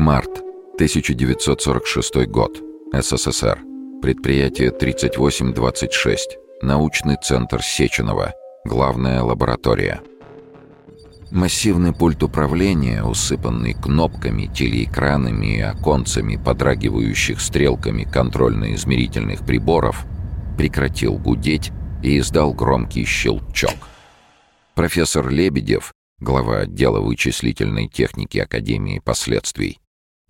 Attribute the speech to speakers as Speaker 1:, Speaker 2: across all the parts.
Speaker 1: Март, 1946 год. СССР. Предприятие 3826. Научный центр Сеченова. Главная лаборатория. Массивный пульт управления, усыпанный кнопками, телеэкранами и оконцами, подрагивающих стрелками контрольно-измерительных приборов, прекратил гудеть и издал громкий щелчок. Профессор Лебедев, глава отдела вычислительной техники Академии последствий,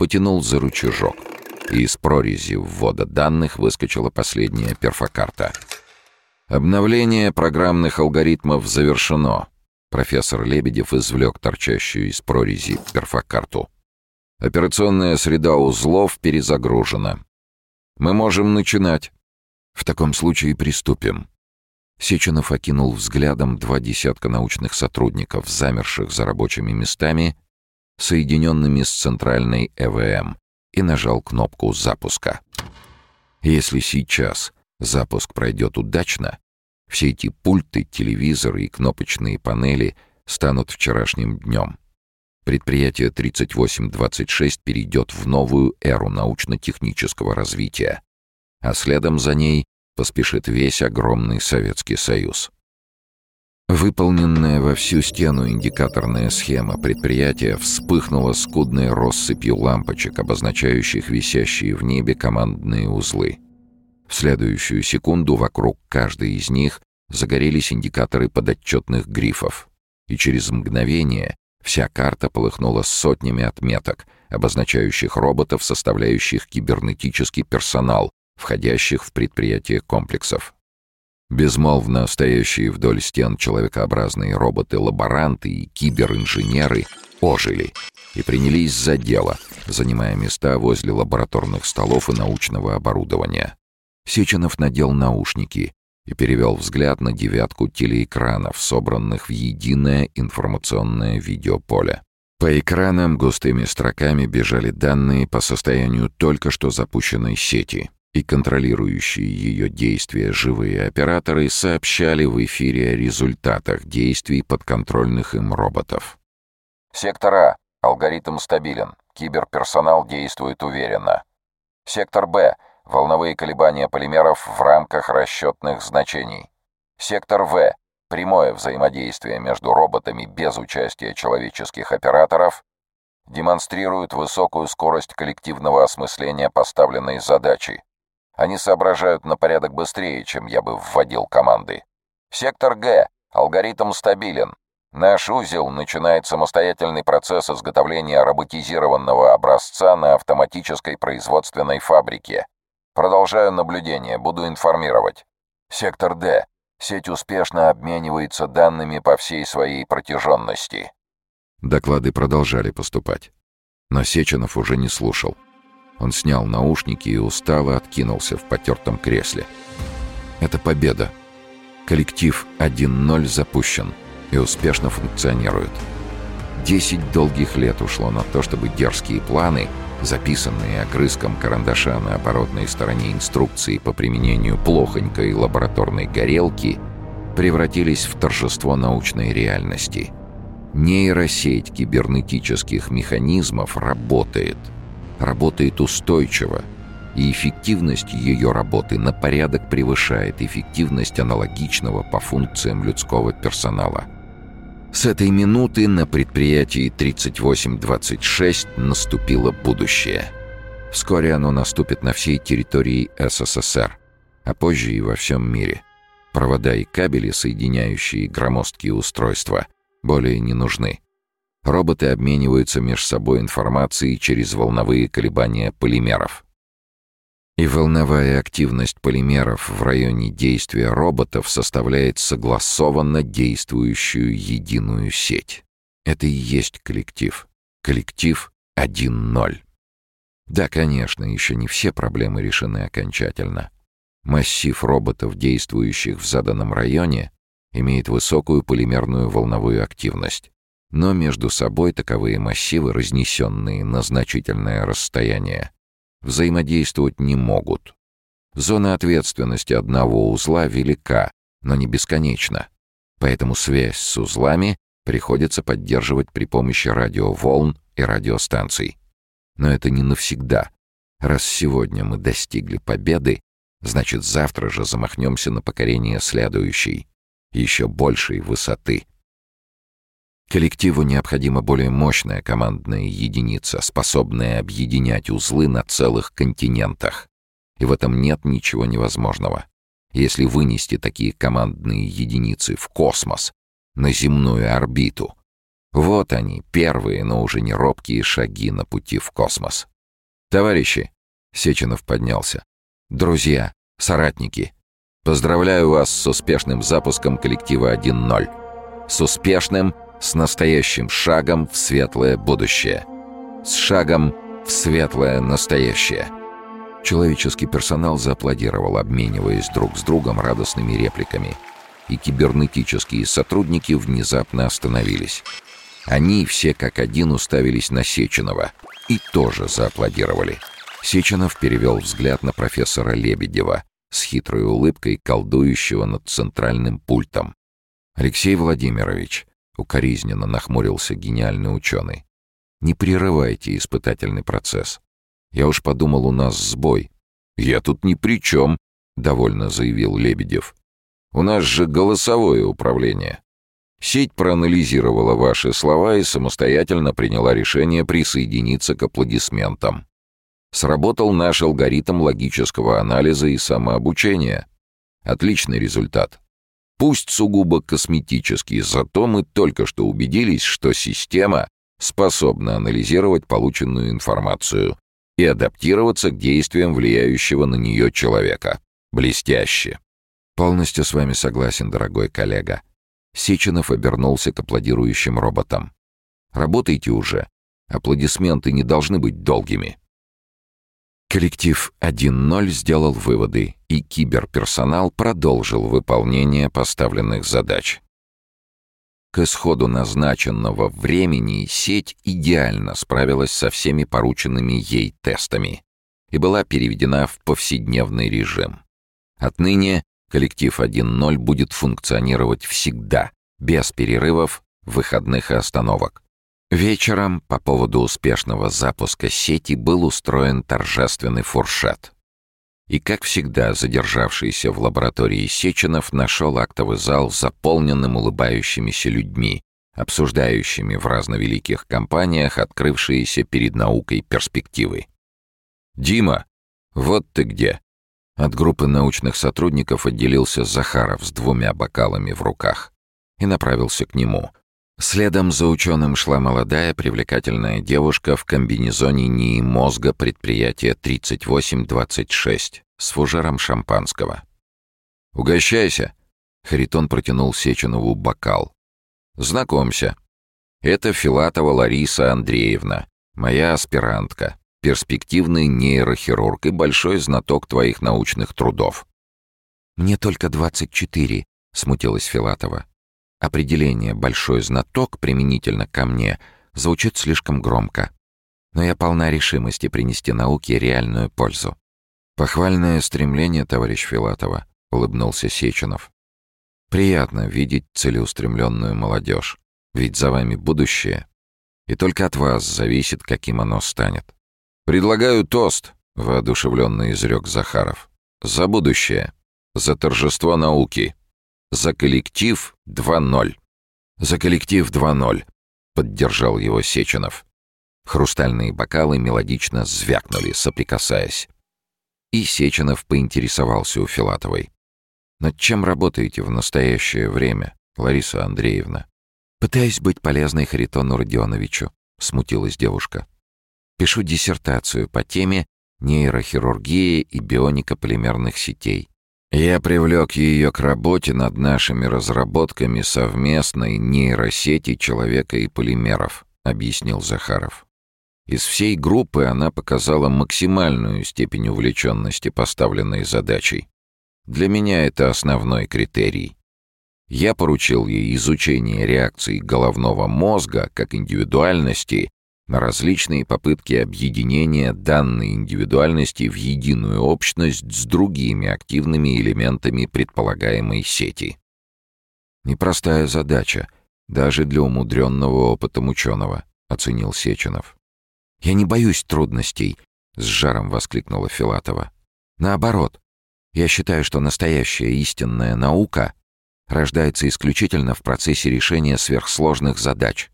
Speaker 1: потянул за рычажок, и из прорези ввода данных выскочила последняя перфокарта. Обновление программных алгоритмов завершено. Профессор Лебедев извлек торчащую из прорези перфокарту. Операционная среда узлов перезагружена. Мы можем начинать. В таком случае приступим. Сеченов окинул взглядом два десятка научных сотрудников, замерших за рабочими местами, соединенными с центральной ЭВМ, и нажал кнопку запуска. Если сейчас запуск пройдет удачно, все эти пульты, телевизоры и кнопочные панели станут вчерашним днем. Предприятие 3826 перейдет в новую эру научно-технического развития, а следом за ней поспешит весь огромный Советский Союз. Выполненная во всю стену индикаторная схема предприятия вспыхнула скудной россыпью лампочек, обозначающих висящие в небе командные узлы. В следующую секунду вокруг каждой из них загорелись индикаторы подотчетных грифов, и через мгновение вся карта полыхнула сотнями отметок, обозначающих роботов, составляющих кибернетический персонал, входящих в предприятие комплексов. Безмолвно стоящие вдоль стен человекообразные роботы-лаборанты и киберинженеры ожили и принялись за дело, занимая места возле лабораторных столов и научного оборудования. Сеченов надел наушники и перевел взгляд на девятку телеэкранов, собранных в единое информационное видеополе. По экранам густыми строками бежали данные по состоянию только что запущенной сети и контролирующие ее действия живые операторы сообщали в эфире о результатах действий подконтрольных им роботов.
Speaker 2: Сектор А. Алгоритм стабилен. Киберперсонал действует уверенно. Сектор Б. Волновые колебания полимеров в рамках расчетных значений. Сектор В. Прямое взаимодействие между роботами без участия человеческих операторов демонстрирует высокую скорость коллективного осмысления поставленной задачи. Они соображают на порядок быстрее, чем я бы вводил команды. Сектор Г. Алгоритм стабилен. Наш узел начинает самостоятельный процесс изготовления роботизированного образца на автоматической производственной фабрике. Продолжаю наблюдение, буду информировать. Сектор Д. Сеть успешно обменивается данными по всей своей протяженности.
Speaker 1: Доклады продолжали поступать. Но Сеченов уже не слушал. Он снял наушники и устало откинулся в потертом кресле. Это победа. Коллектив 1.0 запущен и успешно функционирует. Десять долгих лет ушло на то, чтобы дерзкие планы, записанные огрызком карандаша на оборотной стороне инструкции по применению плохонькой лабораторной горелки, превратились в торжество научной реальности. Нейросеть кибернетических механизмов работает — работает устойчиво, и эффективность ее работы на порядок превышает эффективность аналогичного по функциям людского персонала. С этой минуты на предприятии 3826 наступило будущее. Вскоре оно наступит на всей территории СССР, а позже и во всем мире. Провода и кабели, соединяющие громоздкие устройства, более не нужны. Роботы обмениваются между собой информацией через волновые колебания полимеров. И волновая активность полимеров в районе действия роботов составляет согласованно действующую единую сеть. Это и есть коллектив. Коллектив 1.0. Да, конечно, еще не все проблемы решены окончательно. Массив роботов, действующих в заданном районе, имеет высокую полимерную волновую активность но между собой таковые массивы, разнесенные на значительное расстояние, взаимодействовать не могут. Зона ответственности одного узла велика, но не бесконечна, поэтому связь с узлами приходится поддерживать при помощи радиоволн и радиостанций. Но это не навсегда. Раз сегодня мы достигли победы, значит, завтра же замахнемся на покорение следующей, еще большей высоты. Коллективу необходима более мощная командная единица, способная объединять узлы на целых континентах. И в этом нет ничего невозможного. Если вынести такие командные единицы в космос, на земную орбиту, вот они, первые, но уже не робкие шаги на пути в космос. «Товарищи!» — Сеченов поднялся. «Друзья, соратники, поздравляю вас с успешным запуском коллектива 1.0. С успешным с настоящим шагом в светлое будущее. С шагом в светлое настоящее. Человеческий персонал зааплодировал, обмениваясь друг с другом радостными репликами. И кибернетические сотрудники внезапно остановились. Они все как один уставились на Сеченова и тоже зааплодировали. Сеченов перевел взгляд на профессора Лебедева с хитрой улыбкой, колдующего над центральным пультом. «Алексей Владимирович, Укоризненно нахмурился гениальный ученый. «Не прерывайте испытательный процесс. Я уж подумал, у нас сбой». «Я тут ни при чем», — довольно заявил Лебедев. «У нас же голосовое управление. Сеть проанализировала ваши слова и самостоятельно приняла решение присоединиться к аплодисментам. Сработал наш алгоритм логического анализа и самообучения. Отличный результат. Пусть сугубо косметический, зато мы только что убедились, что система способна анализировать полученную информацию и адаптироваться к действиям влияющего на нее человека. Блестяще. Полностью с вами согласен, дорогой коллега. Сеченов обернулся к аплодирующим роботам. Работайте уже. Аплодисменты не должны быть долгими. Коллектив 1.0 сделал выводы, и киберперсонал продолжил выполнение поставленных задач. К исходу назначенного времени сеть идеально справилась со всеми порученными ей тестами и была переведена в повседневный режим. Отныне коллектив 1.0 будет функционировать всегда, без перерывов, выходных и остановок. Вечером по поводу успешного запуска сети был устроен торжественный фуршет. И, как всегда, задержавшийся в лаборатории Сеченов нашел актовый зал заполненным улыбающимися людьми, обсуждающими в разновеликих компаниях открывшиеся перед наукой перспективы. «Дима, вот ты где!» От группы научных сотрудников отделился Захаров с двумя бокалами в руках и направился к нему — Следом за ученым шла молодая привлекательная девушка в комбинезоне НИИ мозга предприятия 3826 с фужером шампанского. «Угощайся!» — Харитон протянул Сеченову бокал. «Знакомься. Это Филатова Лариса Андреевна, моя аспирантка, перспективный нейрохирург и большой знаток твоих научных трудов».
Speaker 3: «Мне только 24», — смутилась Филатова. Определение «большой знаток» применительно ко мне звучит слишком громко. Но я полна решимости принести науке реальную пользу.
Speaker 1: «Похвальное стремление, товарищ Филатова», — улыбнулся Сеченов. «Приятно видеть целеустремленную молодежь, ведь за вами будущее, и только от вас зависит, каким оно станет». «Предлагаю тост», — воодушевленно изрек Захаров. «За будущее, за торжество науки». За коллектив 2-0. За коллектив 2-0, поддержал его Сеченов. Хрустальные бокалы мелодично звякнули, соприкасаясь. И Сеченов поинтересовался у Филатовой. «Над чем работаете в настоящее время, Лариса Андреевна?»
Speaker 3: «Пытаюсь быть полезной Харитону Родионовичу», — смутилась девушка. «Пишу диссертацию по теме нейрохирургии и бионика полимерных сетей.
Speaker 1: Я привлек ее к работе над нашими разработками совместной нейросети человека и полимеров, объяснил Захаров. Из всей группы она показала максимальную степень увлеченности поставленной задачей. Для меня это основной критерий. Я поручил ей изучение реакций головного мозга как индивидуальности на различные попытки объединения данной индивидуальности в единую общность с другими активными элементами предполагаемой сети. Непростая задача, даже для умудренного опытом ученого, оценил Сеченов.
Speaker 3: «Я не боюсь трудностей», — с жаром воскликнула Филатова. «Наоборот, я считаю, что настоящая истинная наука рождается исключительно в процессе решения сверхсложных задач.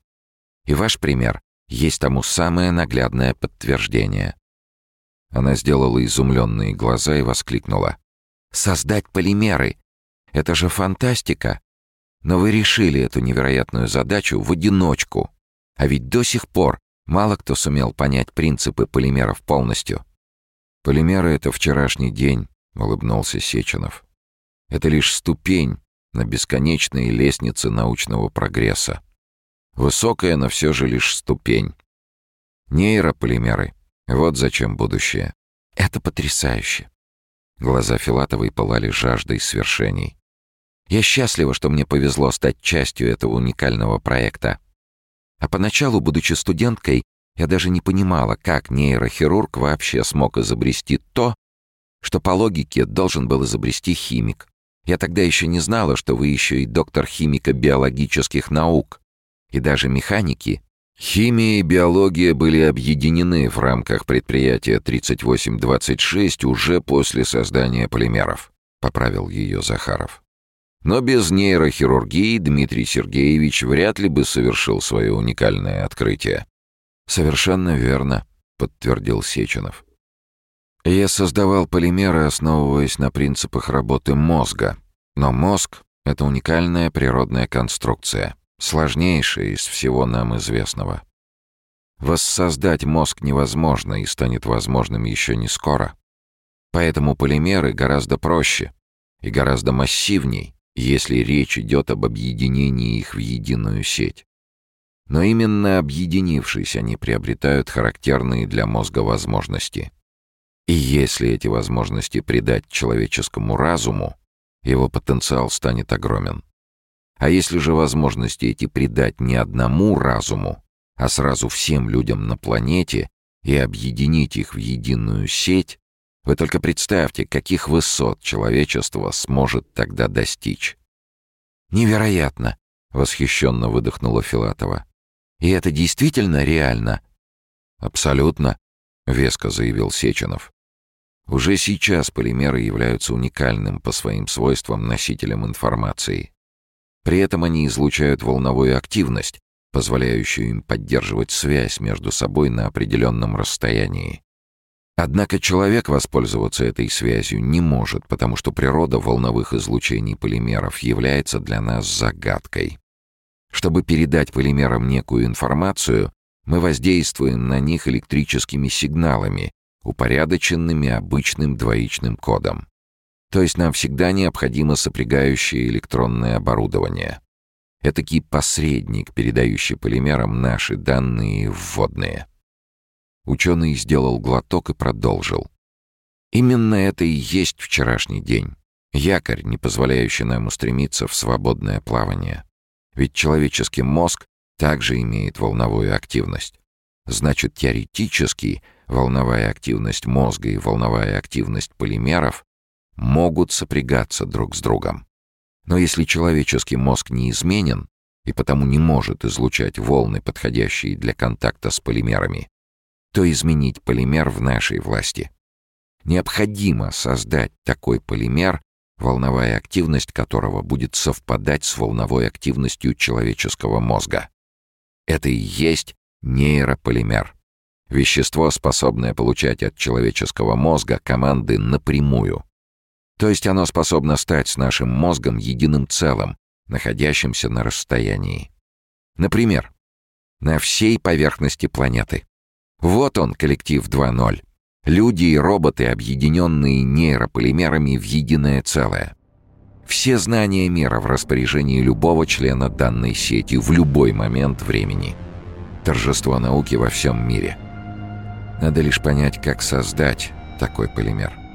Speaker 3: И ваш пример есть тому самое наглядное подтверждение». Она сделала изумленные глаза и воскликнула. «Создать полимеры! Это же фантастика! Но вы решили эту невероятную задачу в одиночку. А ведь до сих пор мало кто сумел понять принципы полимеров полностью.
Speaker 1: «Полимеры — это вчерашний день», — улыбнулся Сеченов. «Это лишь ступень на бесконечной лестнице научного прогресса. Высокая, но все же лишь ступень. Нейрополимеры — вот зачем будущее.
Speaker 3: Это потрясающе. Глаза Филатовой пылали жаждой свершений. Я счастлива, что мне повезло стать частью этого уникального проекта. А поначалу, будучи студенткой, я даже не понимала, как нейрохирург вообще смог изобрести то, что по логике должен был изобрести химик. Я тогда еще не знала, что вы еще и доктор химико-биологических наук. И даже механики.
Speaker 1: Химия и биология были объединены в рамках предприятия 3826 уже после создания полимеров, поправил ее Захаров. Но без нейрохирургии Дмитрий Сергеевич вряд ли бы совершил свое уникальное открытие.
Speaker 3: «Совершенно верно», — подтвердил Сеченов.
Speaker 1: «Я создавал полимеры, основываясь на принципах работы мозга. Но мозг — это уникальная природная конструкция, сложнейшая из всего нам известного. Воссоздать мозг невозможно и станет возможным еще не скоро. Поэтому полимеры гораздо проще и гораздо массивней, если речь идет об объединении их в единую сеть. Но именно объединившись, они приобретают характерные для мозга возможности. И если эти возможности придать человеческому разуму, его потенциал станет огромен. А если же возможности эти придать не одному разуму, а сразу всем людям на планете и объединить их в единую сеть, вы только представьте, каких высот человечество сможет тогда достичь.
Speaker 3: «Невероятно!» — восхищенно выдохнула Филатова. «И это действительно реально?»
Speaker 1: «Абсолютно», — веско заявил Сеченов. «Уже сейчас полимеры являются уникальным по своим свойствам носителем информации. При этом они излучают волновую активность, позволяющую им поддерживать связь между собой на определенном расстоянии. Однако человек воспользоваться этой связью не может, потому что природа волновых излучений полимеров является для нас загадкой. Чтобы передать полимерам некую информацию, мы воздействуем на них электрическими сигналами, упорядоченными обычным двоичным кодом. То есть нам всегда необходимо сопрягающее электронное оборудование. Этакий посредник, передающий полимерам наши данные вводные. Ученый сделал глоток и продолжил. Именно это и есть вчерашний день. Якорь, не позволяющий нам устремиться в свободное плавание. Ведь человеческий мозг также имеет волновую активность. Значит, теоретически волновая активность мозга и волновая активность полимеров могут сопрягаться друг с другом. Но если человеческий мозг не изменен и потому не может излучать волны, подходящие для контакта с полимерами, то изменить полимер в нашей власти. Необходимо создать такой полимер, волновая активность которого будет совпадать с волновой активностью человеческого мозга. Это и есть нейрополимер. Вещество, способное получать от человеческого мозга команды напрямую. То есть оно способно стать с нашим мозгом единым целым, находящимся на расстоянии. Например, на всей поверхности планеты. Вот он, коллектив 2.0. Люди и роботы, объединенные нейрополимерами в единое целое. Все знания мира в распоряжении любого члена данной сети в любой момент времени. Торжество науки во всем мире. Надо лишь понять, как создать такой полимер.